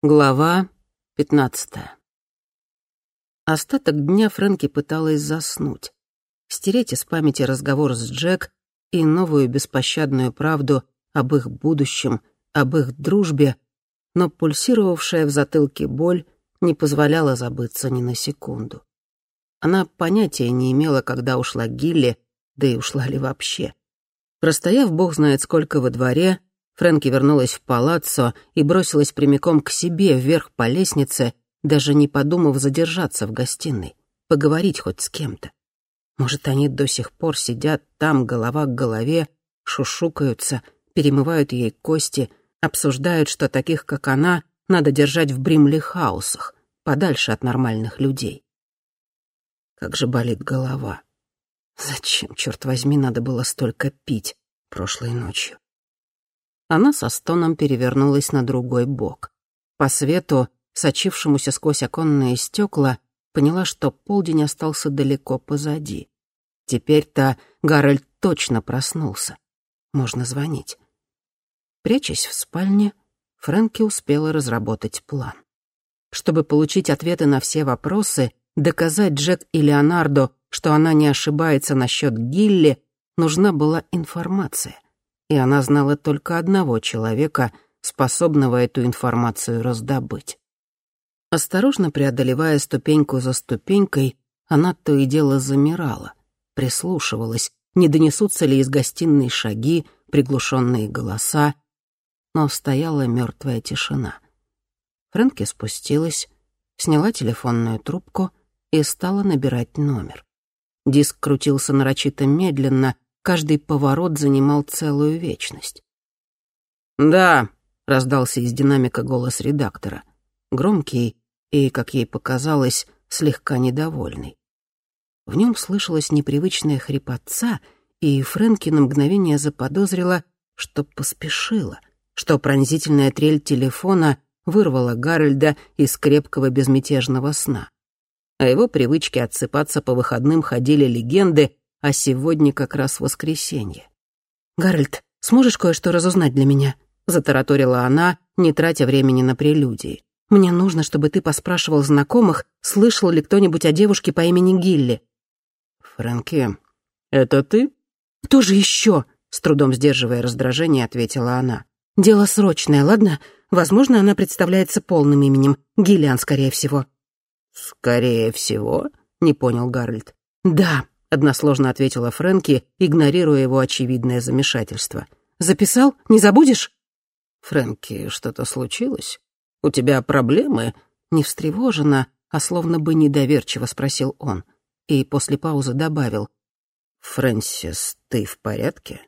Глава пятнадцатая. Остаток дня Фрэнки пыталась заснуть, стереть из памяти разговор с Джек и новую беспощадную правду об их будущем, об их дружбе, но пульсировавшая в затылке боль не позволяла забыться ни на секунду. Она понятия не имела, когда ушла Гилли, да и ушла ли вообще. Простояв бог знает сколько во дворе, Фрэнки вернулась в палаццо и бросилась прямиком к себе вверх по лестнице, даже не подумав задержаться в гостиной, поговорить хоть с кем-то. Может, они до сих пор сидят там, голова к голове, шушукаются, перемывают ей кости, обсуждают, что таких, как она, надо держать в Бримли-хаусах, подальше от нормальных людей. Как же болит голова. Зачем, черт возьми, надо было столько пить прошлой ночью? Она со стоном перевернулась на другой бок. По свету, сочившемуся сквозь оконные стекла, поняла, что полдень остался далеко позади. Теперь-то Гарольд точно проснулся. Можно звонить. Прячась в спальне, Фрэнки успела разработать план. Чтобы получить ответы на все вопросы, доказать Джек и Леонардо, что она не ошибается насчет Гилли, нужна была информация и она знала только одного человека, способного эту информацию раздобыть. Осторожно преодолевая ступеньку за ступенькой, она то и дело замирала, прислушивалась, не донесутся ли из гостиной шаги, приглушенные голоса, но стояла мертвая тишина. Фрэнки спустилась, сняла телефонную трубку и стала набирать номер. Диск крутился нарочито медленно, Каждый поворот занимал целую вечность. «Да», — раздался из динамика голос редактора, громкий и, как ей показалось, слегка недовольный. В нем слышалась непривычная хрипотца, и Фрэнки на мгновение заподозрила, что поспешила, что пронзительная трель телефона вырвала Гарольда из крепкого безмятежного сна. О его привычке отсыпаться по выходным ходили легенды, а сегодня как раз воскресенье. «Гарольд, сможешь кое-что разузнать для меня?» — затараторила она, не тратя времени на прелюдии. «Мне нужно, чтобы ты поспрашивал знакомых, слышал ли кто-нибудь о девушке по имени Гилли». «Фрэнки, это ты?» «Кто же еще?» — с трудом сдерживая раздражение, ответила она. «Дело срочное, ладно? Возможно, она представляется полным именем. Гиллиан, скорее всего». «Скорее всего?» — не понял Гарольд. «Да, — односложно ответила Фрэнки, игнорируя его очевидное замешательство. «Записал? Не забудешь?» «Фрэнки, что-то случилось? У тебя проблемы?» Не встревоженно, а словно бы недоверчиво спросил он. И после паузы добавил. «Фрэнсис, ты в порядке?»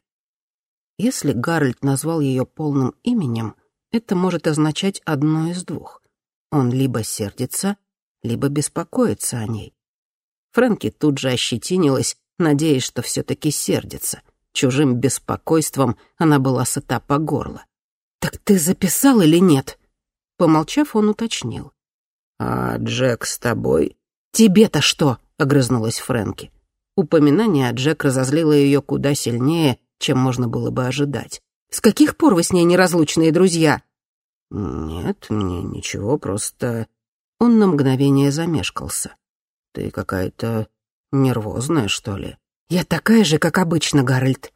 Если Гарольд назвал ее полным именем, это может означать одно из двух. Он либо сердится, либо беспокоится о ней. Фрэнки тут же ощетинилась, надеясь, что все-таки сердится. Чужим беспокойством она была сыта по горло. «Так ты записал или нет?» Помолчав, он уточнил. «А Джек с тобой?» «Тебе-то что?» — огрызнулась Фрэнки. Упоминание о Джек разозлило ее куда сильнее, чем можно было бы ожидать. «С каких пор вы с ней неразлучные друзья?» «Нет, мне ничего, просто...» Он на мгновение замешкался. Ты какая-то нервозная, что ли? Я такая же, как обычно, Гарольд.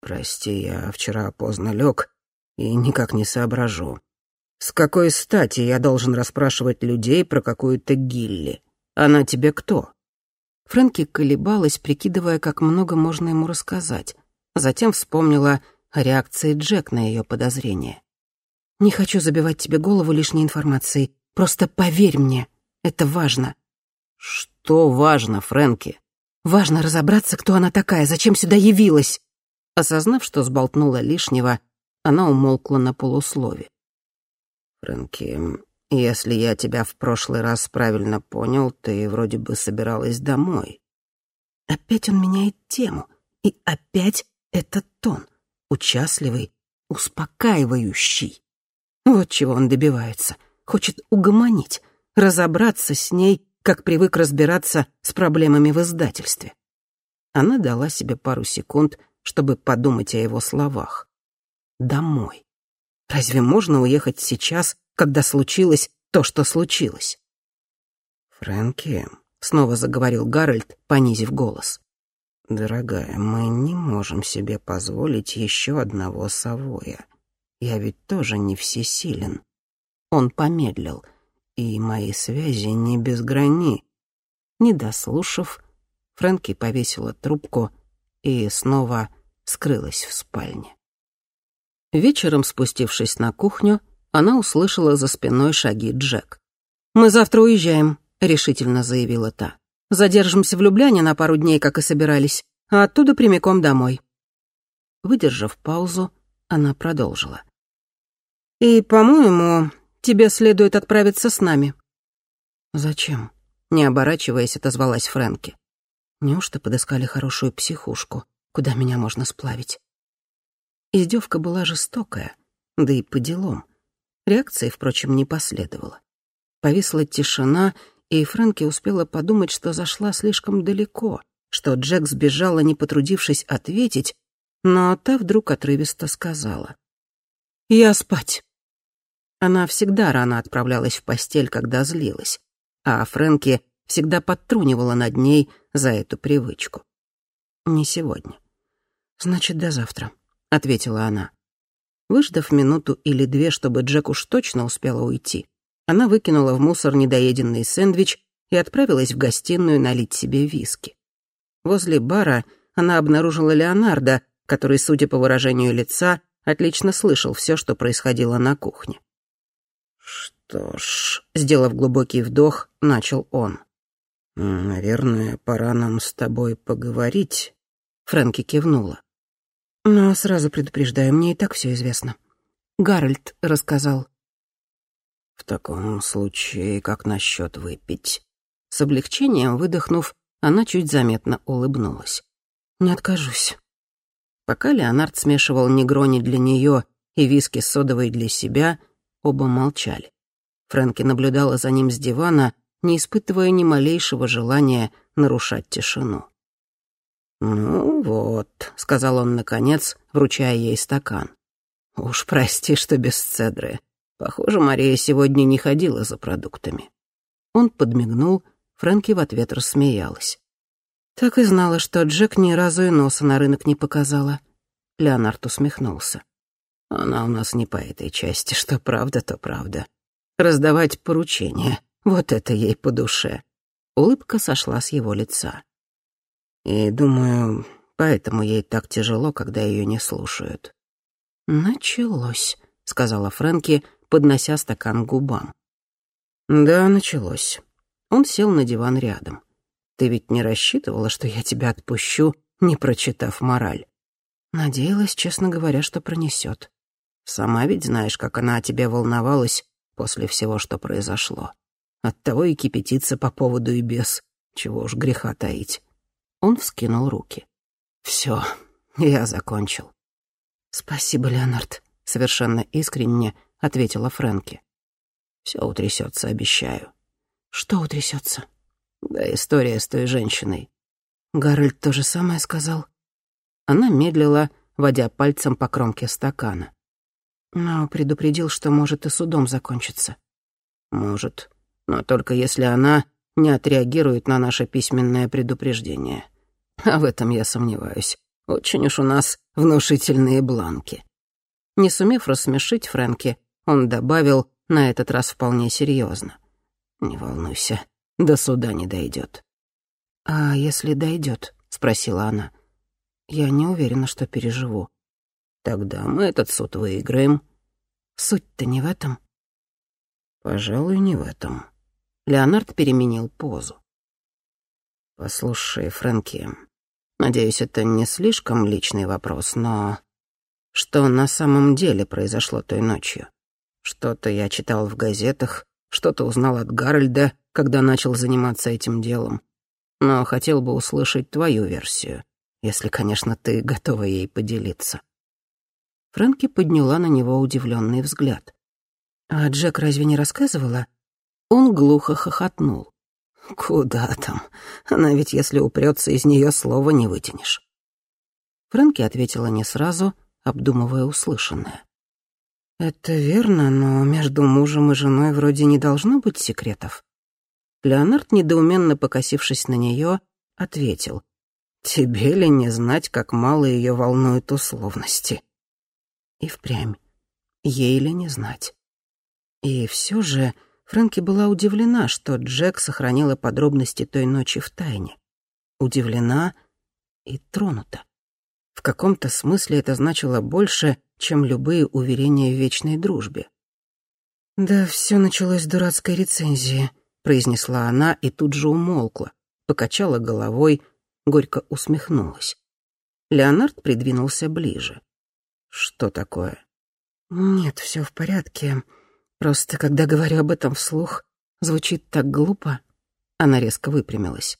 Прости, я вчера поздно лег и никак не соображу. С какой стати я должен расспрашивать людей про какую-то Гилли? Она тебе кто? Фрэнки колебалась, прикидывая, как много можно ему рассказать. Затем вспомнила о реакции Джек на ее подозрения. «Не хочу забивать тебе голову лишней информацией. Просто поверь мне, это важно. «Что важно, Фрэнки?» «Важно разобраться, кто она такая, зачем сюда явилась». Осознав, что сболтнула лишнего, она умолкла на полуслове. «Фрэнки, если я тебя в прошлый раз правильно понял, ты вроде бы собиралась домой». Опять он меняет тему, и опять этот тон, участливый, успокаивающий. Вот чего он добивается, хочет угомонить, разобраться с ней как привык разбираться с проблемами в издательстве. Она дала себе пару секунд, чтобы подумать о его словах. Домой. Разве можно уехать сейчас когда случилось то, что случилось. «Фрэнки», — снова заговорил Гарольд, понизив голос. «Дорогая, мы не можем себе позволить еще одного Савоя. Я ведь тоже не всесилен». Он помедлил. «И мои связи не без грани». Не дослушав, Фрэнки повесила трубку и снова скрылась в спальне. Вечером, спустившись на кухню, она услышала за спиной шаги Джек. «Мы завтра уезжаем», — решительно заявила та. «Задержимся в Любляне на пару дней, как и собирались, а оттуда прямиком домой». Выдержав паузу, она продолжила. «И, по-моему, тебе следует отправиться с нами». «Зачем?» — не оборачиваясь, отозвалась Фрэнки. «Неужто подыскали хорошую психушку, куда меня можно сплавить?» Издевка была жестокая, да и по делам. Реакции, впрочем, не последовало. Повисла тишина, и Фрэнки успела подумать, что зашла слишком далеко, что Джек сбежала, не потрудившись ответить, но та вдруг отрывисто сказала. «Я спать». Она всегда рано отправлялась в постель, когда злилась, а Фрэнки всегда подтрунивала над ней за эту привычку. «Не сегодня». «Значит, до завтра», — ответила она. Выждав минуту или две, чтобы Джек уж точно успела уйти, она выкинула в мусор недоеденный сэндвич и отправилась в гостиную налить себе виски. Возле бара она обнаружила Леонардо, который, судя по выражению лица, отлично слышал все, что происходило на кухне. «Что ж», — сделав глубокий вдох, начал он. «Наверное, пора нам с тобой поговорить». Фрэнки кивнула. Но сразу предупреждаю, мне и так все известно. Гарольд рассказал. В таком случае, как насчет выпить? С облегчением выдохнув, она чуть заметно улыбнулась. Не откажусь. Пока Леонард смешивал негрони для нее и виски содовой для себя, оба молчали. Фрэнки наблюдала за ним с дивана, не испытывая ни малейшего желания нарушать тишину. «Ну вот», — сказал он наконец, вручая ей стакан. «Уж прости, что без цедры. Похоже, Мария сегодня не ходила за продуктами». Он подмигнул, Фрэнки в ответ рассмеялась. «Так и знала, что Джек ни разу и носа на рынок не показала». Леонард усмехнулся. «Она у нас не по этой части, что правда, то правда. Раздавать поручения — вот это ей по душе». Улыбка сошла с его лица. И думаю, поэтому ей так тяжело, когда ее не слушают. «Началось», — сказала Фрэнки, поднося стакан к губам. «Да, началось». Он сел на диван рядом. «Ты ведь не рассчитывала, что я тебя отпущу, не прочитав мораль?» Надеялась, честно говоря, что пронесет. Сама ведь знаешь, как она о тебе волновалась после всего, что произошло. Оттого и кипятиться по поводу и без, чего уж греха таить. Он вскинул руки. «Все, я закончил». «Спасибо, Леонард», — совершенно искренне ответила Фрэнки. «Все утрясется, обещаю». «Что утрясется?» «Да история с той женщиной». Гарольд то же самое сказал. Она медлила, водя пальцем по кромке стакана. Но предупредил, что может и судом закончиться. «Может, но только если она не отреагирует на наше письменное предупреждение. А в этом я сомневаюсь. Очень уж у нас внушительные бланки». Не сумев рассмешить Фрэнки, он добавил, на этот раз вполне серьезно. «Не волнуйся, до суда не дойдет. «А если дойдет? спросила она. «Я не уверена, что переживу». «Тогда мы этот суд выиграем». «Суть-то не в этом». «Пожалуй, не в этом». Леонард переменил позу. «Послушай, Фрэнки, надеюсь, это не слишком личный вопрос, но что на самом деле произошло той ночью? Что-то я читал в газетах, что-то узнал от Гарольда, когда начал заниматься этим делом. Но хотел бы услышать твою версию, если, конечно, ты готова ей поделиться». Фрэнки подняла на него удивленный взгляд. «А Джек разве не рассказывала?» Он глухо хохотнул. Куда там? Она ведь, если упрется, из нее слова не вытянешь. Фрэнки ответила не сразу, обдумывая услышанное. «Это верно, но между мужем и женой вроде не должно быть секретов». Леонард, недоуменно покосившись на нее, ответил. «Тебе ли не знать, как мало ее волнуют условности?» И впрямь. Ей ли не знать. И все же Фрэнки была удивлена, что Джек сохранила подробности той ночи в тайне. Удивлена и тронута. В каком-то смысле это значило больше, чем любые уверения в вечной дружбе. «Да все началось с дурацкой рецензии», — произнесла она и тут же умолкла, покачала головой, горько усмехнулась. Леонард придвинулся ближе. «Что такое?» «Нет, все в порядке. Просто когда говорю об этом вслух, звучит так глупо». Она резко выпрямилась.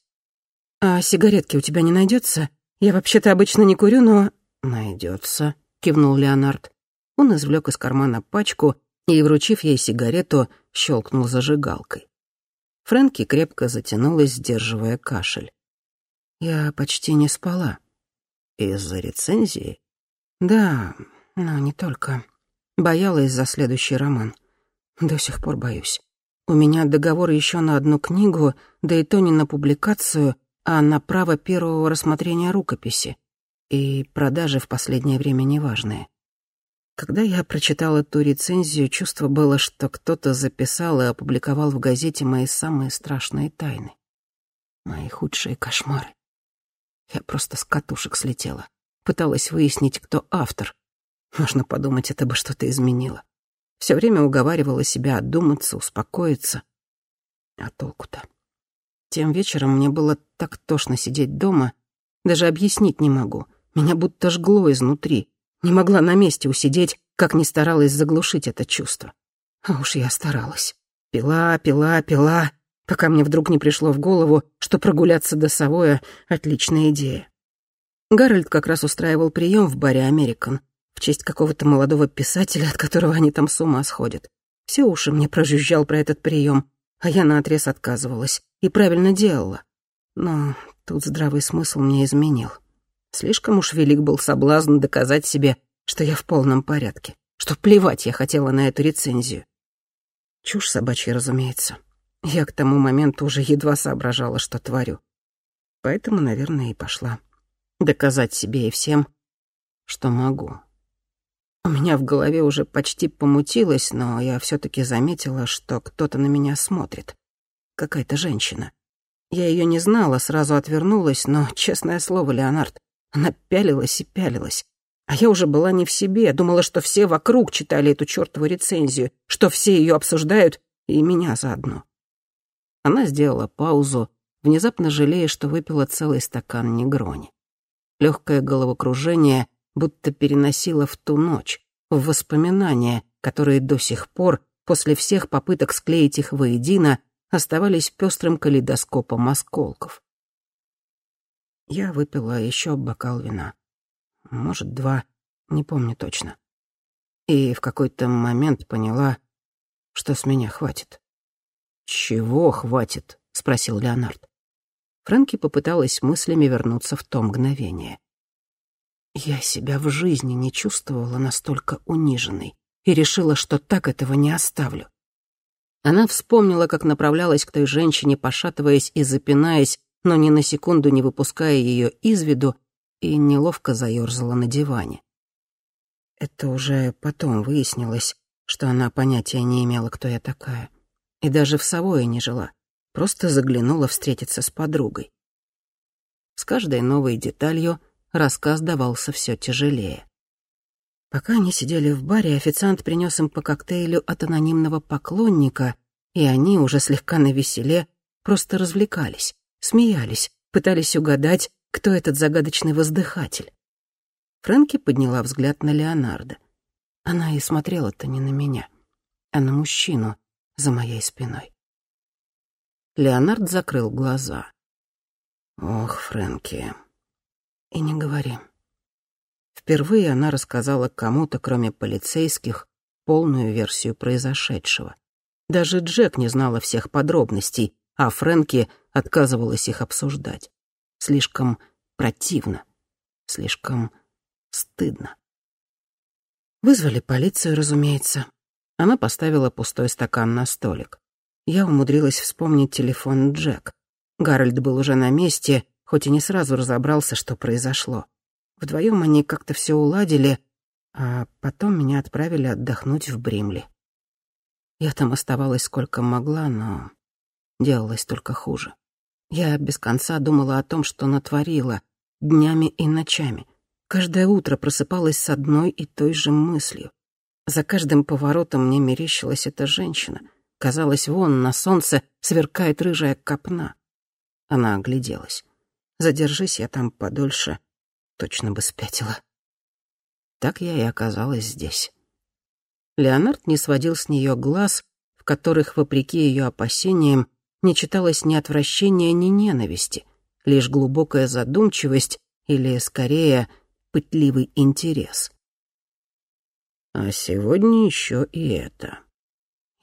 «А сигаретки у тебя не найдется? Я вообще-то обычно не курю, но...» «Найдется», — кивнул Леонард. Он извлек из кармана пачку и, вручив ей сигарету, щелкнул зажигалкой. Фрэнки крепко затянулась, сдерживая кашель. «Я почти не спала». «Из-за рецензии?» «Да, но не только. Боялась за следующий роман. До сих пор боюсь. У меня договор еще на одну книгу, да и то не на публикацию, а на право первого рассмотрения рукописи. И продажи в последнее время неважные. Когда я прочитал эту рецензию, чувство было, что кто-то записал и опубликовал в газете мои самые страшные тайны. Мои худшие кошмары. Я просто с катушек слетела. Пыталась выяснить, кто автор. Можно подумать, это бы что-то изменило. Все время уговаривала себя отдуматься, успокоиться. А толку-то? Тем вечером мне было так тошно сидеть дома, даже объяснить не могу. Меня будто жгло изнутри. Не могла на месте усидеть, как не старалась заглушить это чувство. А уж я старалась. Пила, пила, пила, пока мне вдруг не пришло в голову, что прогуляться до Савоя — отличная идея. Гарольд как раз устраивал прием в баре «Американ» в честь какого-то молодого писателя, от которого они там с ума сходят. Все уши мне прожужжал про этот прием, а я наотрез отказывалась и правильно делала. Но тут здравый смысл мне изменил. Слишком уж велик был соблазн доказать себе, что я в полном порядке, что плевать я хотела на эту рецензию. Чушь собачья, разумеется. Я к тому моменту уже едва соображала, что творю. Поэтому, наверное, и пошла. Доказать себе и всем, что могу. У меня в голове уже почти помутилось, но я все таки заметила, что кто-то на меня смотрит. Какая-то женщина. Я ее не знала, сразу отвернулась, но, честное слово, Леонард, она пялилась и пялилась. А я уже была не в себе, думала, что все вокруг читали эту чертову рецензию, что все ее обсуждают, и меня заодно. Она сделала паузу, внезапно жалея, что выпила целый стакан негрони. Легкое головокружение будто переносила в ту ночь, в воспоминания, которые до сих пор, после всех попыток склеить их воедино, оставались пестрым калейдоскопом осколков. Я выпила еще бокал вина. Может, два, не помню точно. И в какой-то момент поняла, что с меня хватит. «Чего хватит?» — спросил Леонард. Фрэнки попыталась мыслями вернуться в то мгновение. Я себя в жизни не чувствовала настолько униженной и решила, что так этого не оставлю. Она вспомнила, как направлялась к той женщине, пошатываясь и запинаясь, но ни на секунду не выпуская ее из виду, и неловко заерзала на диване. Это уже потом выяснилось, что она понятия не имела, кто я такая. И даже в Савое не жила, просто заглянула встретиться с подругой. С каждой новой деталью — рассказ давался все тяжелее. Пока они сидели в баре, официант принес им по коктейлю от анонимного поклонника, и они, уже слегка навеселе, просто развлекались, смеялись, пытались угадать, кто этот загадочный воздыхатель. Фрэнки подняла взгляд на Леонардо. Она и смотрела-то не на меня, а на мужчину за моей спиной. Леонард закрыл глаза. «Ох, Фрэнки, и не говори. Впервые она рассказала кому-то, кроме полицейских, полную версию произошедшего. Даже Джек не знала всех подробностей, а Фрэнки отказывалась их обсуждать. Слишком противно, слишком стыдно. Вызвали полицию, разумеется. Она поставила пустой стакан на столик. Я умудрилась вспомнить телефон Джек. Гарольд был уже на месте, хоть и не сразу разобрался, что произошло. Вдвоем они как-то все уладили, а потом меня отправили отдохнуть в Бримли. Я там оставалась сколько могла, но делалось только хуже. Я без конца думала о том, что натворила, днями и ночами. Каждое утро просыпалась с одной и той же мыслью. За каждым поворотом мне мерещилась эта женщина. Казалось, вон на солнце сверкает рыжая копна. Она огляделась. Задержись я там подольше, точно бы спятила. Так я и оказалась здесь. Леонард не сводил с нее глаз, в которых, вопреки ее опасениям, не читалось ни отвращения, ни ненависти, лишь глубокая задумчивость или, скорее, пытливый интерес. А сегодня еще и это.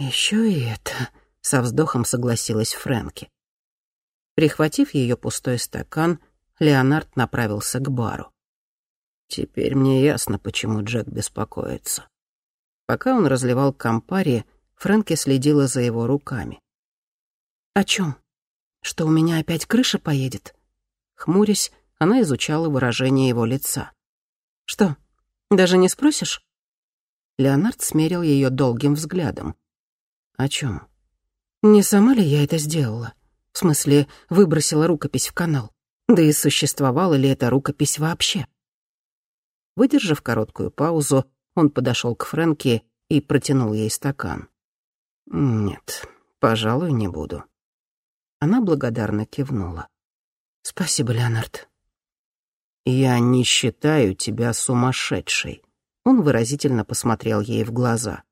Еще и это, со вздохом согласилась Фрэнки. Прихватив ее пустой стакан, Леонард направился к бару. Теперь мне ясно, почему Джек беспокоится. Пока он разливал компари, Фрэнки следила за его руками. «О чем? Что у меня опять крыша поедет?» Хмурясь, она изучала выражение его лица. «Что, даже не спросишь?» Леонард смерил ее долгим взглядом. «О чем? «Не сама ли я это сделала? В смысле, выбросила рукопись в канал? Да и существовала ли эта рукопись вообще?» Выдержав короткую паузу, он подошел к Фрэнке и протянул ей стакан. «Нет, пожалуй, не буду». Она благодарно кивнула. «Спасибо, Леонард». «Я не считаю тебя сумасшедшей», он выразительно посмотрел ей в глаза.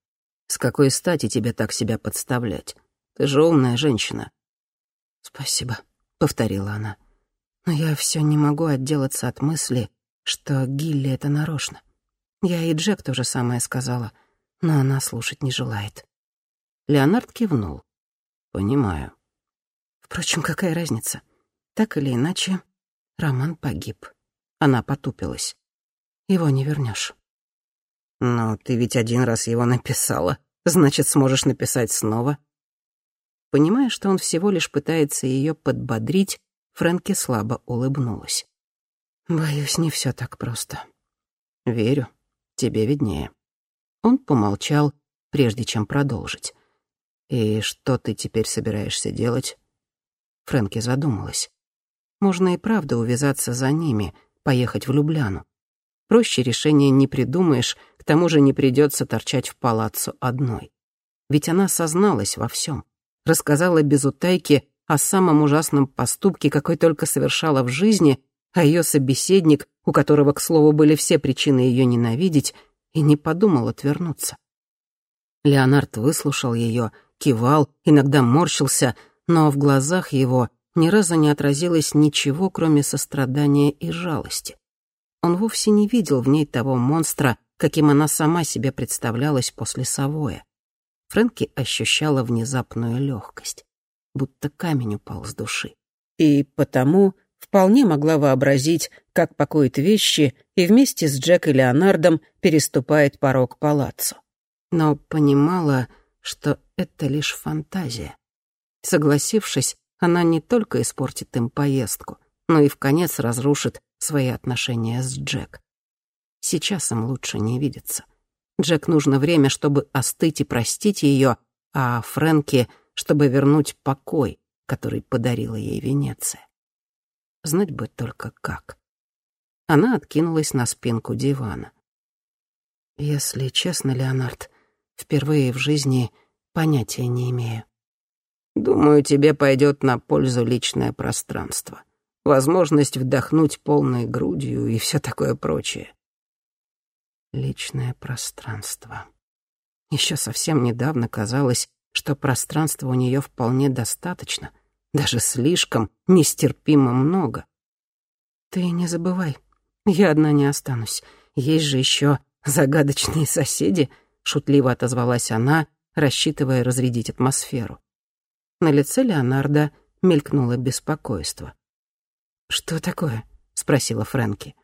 «С какой стати тебе так себя подставлять? Ты же умная женщина». «Спасибо», — повторила она. «Но я все не могу отделаться от мысли, что Гилли это нарочно. Я и Джек то же самое сказала, но она слушать не желает». Леонард кивнул. «Понимаю». Впрочем, какая разница? Так или иначе, Роман погиб. Она потупилась. Его не вернешь. «Но ты ведь один раз его написала, значит, сможешь написать снова». Понимая, что он всего лишь пытается ее подбодрить, Фрэнки слабо улыбнулась. «Боюсь, не все так просто». «Верю, тебе виднее». Он помолчал, прежде чем продолжить. «И что ты теперь собираешься делать?» Фрэнки задумалась. «Можно и правда увязаться за ними, поехать в Любляну. Проще решения не придумаешь, тому же не придется торчать в палаццо одной. Ведь она созналась во всем, рассказала без утайки о самом ужасном поступке, какой только совершала в жизни, а ее собеседник, у которого, к слову, были все причины ее ненавидеть, и не подумал отвернуться. Леонард выслушал ее, кивал, иногда морщился, но в глазах его ни разу не отразилось ничего, кроме сострадания и жалости. Он вовсе не видел в ней того монстра, каким она сама себе представлялась после Савоя. Фрэнки ощущала внезапную легкость, будто камень упал с души. И потому вполне могла вообразить, как пакует вещи и вместе с Джек и Леонардом переступает порог палаццо. Но понимала, что это лишь фантазия. Согласившись, она не только испортит им поездку, но и в конец разрушит свои отношения с Джек. Сейчас им лучше не видеться. Джек нужно время, чтобы остыть и простить ее, а Фрэнки, чтобы вернуть покой, который подарила ей Венеция. Знать бы только как. Она откинулась на спинку дивана. Если честно, Леонард, впервые в жизни понятия не имею. Думаю, тебе пойдет на пользу личное пространство возможность вдохнуть полной грудью и все такое прочее. Личное пространство. Еще совсем недавно казалось, что пространства у нее вполне достаточно, даже слишком, нестерпимо много. Ты не забывай, я одна не останусь. Есть же еще загадочные соседи, шутливо отозвалась она, рассчитывая разрядить атмосферу. На лице Леонардо мелькнуло беспокойство. «Что такое?» — спросила Фрэнки.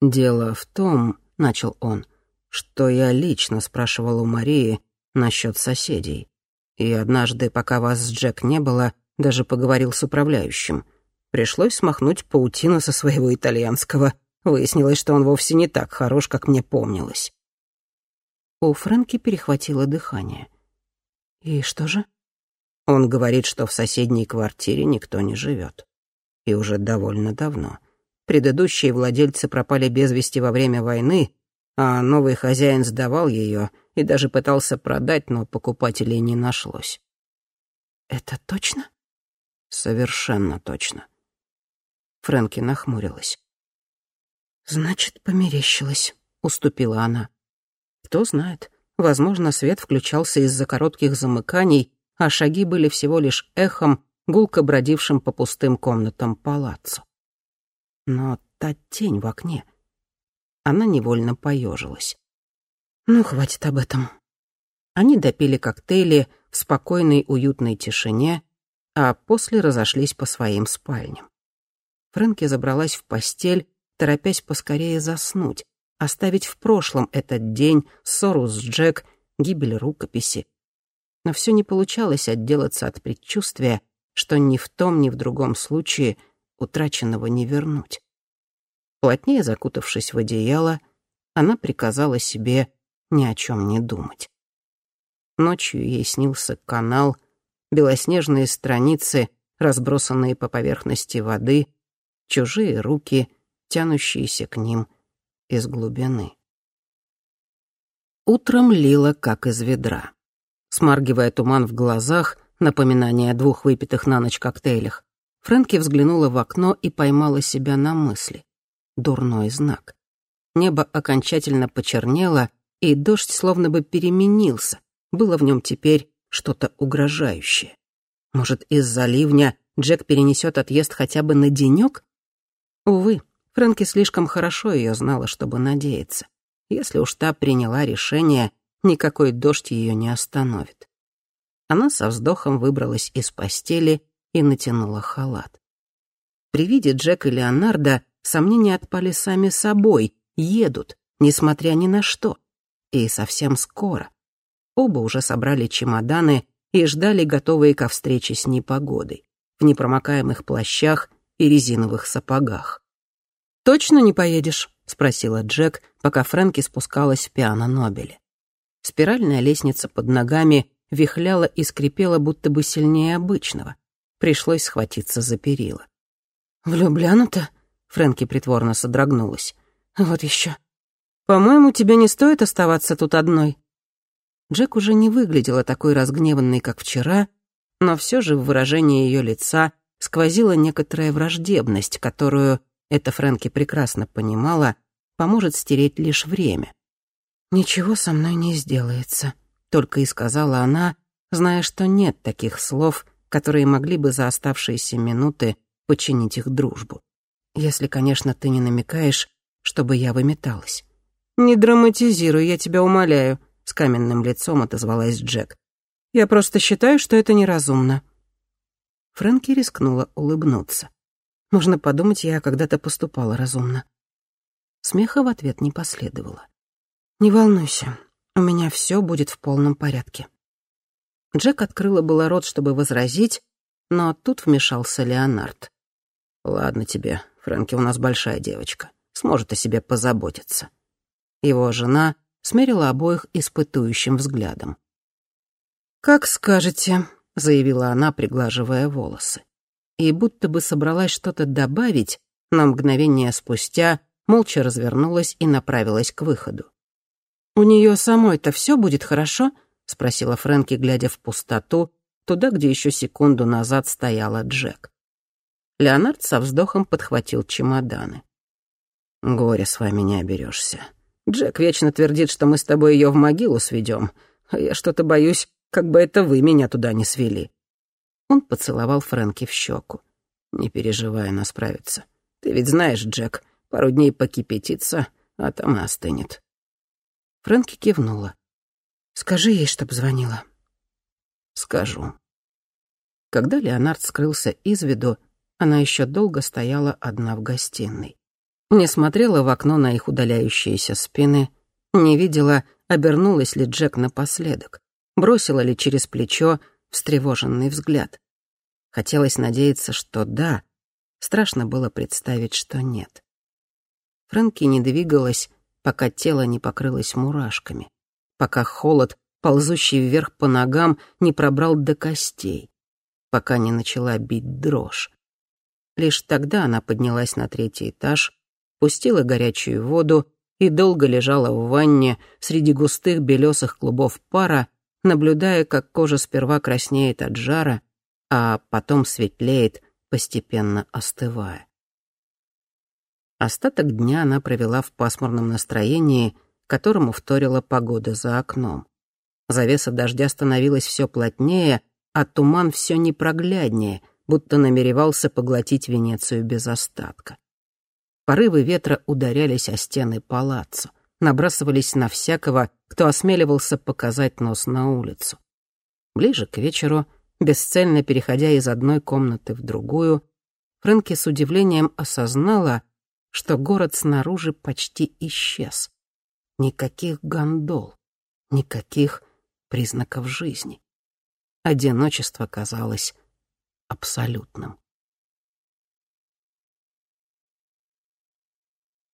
«Дело в том», — начал он, что я лично спрашивал у Марии насчет соседей. И однажды, пока вас с Джек не было, даже поговорил с управляющим. Пришлось смахнуть паутину со своего итальянского. Выяснилось, что он вовсе не так хорош, как мне помнилось. У Фрэнки перехватило дыхание. «И что же?» Он говорит, что в соседней квартире никто не живет. И уже довольно давно. Предыдущие владельцы пропали без вести во время войны, а новый хозяин сдавал ее и даже пытался продать, но покупателей не нашлось. «Это точно?» «Совершенно точно». Фрэнки нахмурилась. «Значит, померещилась», — уступила она. «Кто знает, возможно, свет включался из-за коротких замыканий, а шаги были всего лишь эхом, гулко бродившим по пустым комнатам палаццо. Но та тень в окне... Она невольно поежилась. «Ну, хватит об этом». Они допили коктейли в спокойной уютной тишине, а после разошлись по своим спальням. Фрэнки забралась в постель, торопясь поскорее заснуть, оставить в прошлом этот день, ссору с Джек, гибель рукописи. Но все не получалось отделаться от предчувствия, что ни в том, ни в другом случае утраченного не вернуть. Плотнее закутавшись в одеяло, она приказала себе ни о чем не думать. Ночью ей снился канал, белоснежные страницы, разбросанные по поверхности воды, чужие руки, тянущиеся к ним из глубины. Утром лило, как из ведра. Смаргивая туман в глазах, напоминание о двух выпитых на ночь коктейлях, Фрэнки взглянула в окно и поймала себя на мысли дурной знак. Небо окончательно почернело, и дождь словно бы переменился. Было в нем теперь что-то угрожающее. Может, из-за ливня Джек перенесет отъезд хотя бы на денек? Увы, Фрэнки слишком хорошо ее знала, чтобы надеяться. Если уж та приняла решение, никакой дождь ее не остановит. Она со вздохом выбралась из постели и натянула халат. При виде Джека и Леонардо Сомнения отпали сами собой, едут, несмотря ни на что. И совсем скоро. Оба уже собрали чемоданы и ждали, готовые ко встрече с непогодой, в непромокаемых плащах и резиновых сапогах. «Точно не поедешь?» — спросила Джек, пока Фрэнки спускалась в пиано-нобеле. Спиральная лестница под ногами вихляла и скрипела, будто бы сильнее обычного. Пришлось схватиться за перила. «В Любляну-то?» Фрэнки притворно содрогнулась. «Вот еще. По-моему, тебе не стоит оставаться тут одной». Джек уже не выглядела такой разгневанной, как вчера, но все же в выражении ее лица сквозила некоторая враждебность, которую, это Фрэнки прекрасно понимала, поможет стереть лишь время. «Ничего со мной не сделается», — только и сказала она, зная, что нет таких слов, которые могли бы за оставшиеся минуты починить их дружбу. Если, конечно, ты не намекаешь, чтобы я выметалась. «Не драматизируй, я тебя умоляю», — с каменным лицом отозвалась Джек. «Я просто считаю, что это неразумно». Фрэнки рискнула улыбнуться. Можно подумать, я когда-то поступала разумно. Смеха в ответ не последовало. «Не волнуйся, у меня все будет в полном порядке». Джек открыла было рот, чтобы возразить, но тут вмешался Леонард. «Ладно тебе, Фрэнки у нас большая девочка, сможет о себе позаботиться». Его жена смерила обоих испытующим взглядом. «Как скажете», — заявила она, приглаживая волосы. И будто бы собралась что-то добавить, но мгновение спустя молча развернулась и направилась к выходу. «У нее самой-то все будет хорошо?» — спросила Фрэнки, глядя в пустоту, туда, где еще секунду назад стояла Джек. Леонард со вздохом подхватил чемоданы. «Горе с вами не оберешься. Джек вечно твердит, что мы с тобой ее в могилу сведем, а я что-то боюсь, как бы это вы меня туда не свели». Он поцеловал Фрэнки в щеку. «Не переживай, она справится. Ты ведь знаешь, Джек, пару дней покипятится, а там и остынет». Фрэнки кивнула. «Скажи ей, чтоб звонила». «Скажу». Когда Леонард скрылся из виду, она еще долго стояла одна в гостиной. Не смотрела в окно на их удаляющиеся спины, Не видела, обернулась ли Джек напоследок, бросила ли через плечо встревоженный взгляд. Хотелось надеяться, что да, страшно было представить, что нет. Фрэнки не двигалась, пока тело не покрылось мурашками, пока холод, ползущий вверх по ногам, не пробрал до костей, пока не начала бить дрожь. Лишь тогда она поднялась на третий этаж, пустила горячую воду и долго лежала в ванне среди густых белесых клубов пара, наблюдая, как кожа сперва краснеет от жара, а потом светлеет, постепенно остывая. Остаток дня она провела в пасмурном настроении, которому вторила погода за окном. Завеса дождя становилась все плотнее, а туман все непрогляднее, будто намеревался поглотить Венецию без остатка. Порывы ветра ударялись о стены палаццо, набрасывались на всякого, кто осмеливался показать нос на улицу. Ближе к вечеру, бесцельно переходя из одной комнаты в другую, Фрэнки с удивлением осознала, что город снаружи почти исчез. Никаких гондол, никаких признаков жизни. Одиночество казалось абсолютным.